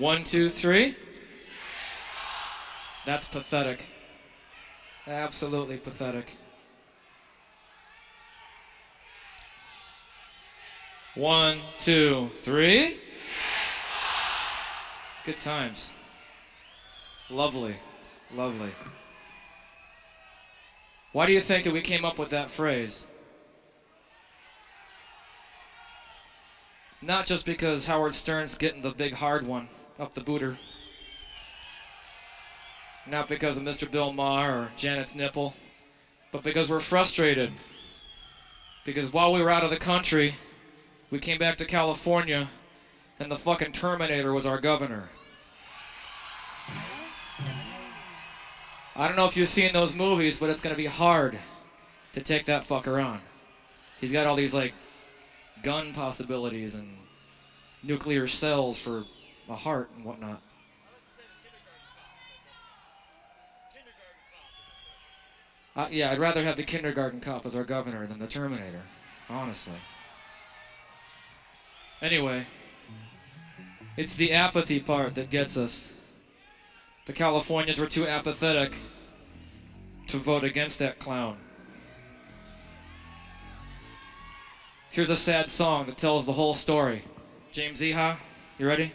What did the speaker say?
One, two, three. That's pathetic. Absolutely pathetic. One, two, three. Good times. Lovely. Lovely. Why do you think that we came up with that phrase? Not just because Howard Stern's getting the big hard one up the booter. Not because of Mr. Bill Maher or Janet's nipple, but because we're frustrated. Because while we were out of the country, we came back to California, and the fucking Terminator was our governor. I don't know if you've seen those movies, but it's gonna be hard to take that fucker on. He's got all these like gun possibilities and nuclear cells for a heart and whatnot. Uh, yeah, I'd rather have the kindergarten cop as our governor than the Terminator, honestly. Anyway, it's the apathy part that gets us. The Californians were too apathetic to vote against that clown. Here's a sad song that tells the whole story. James Iha, you ready?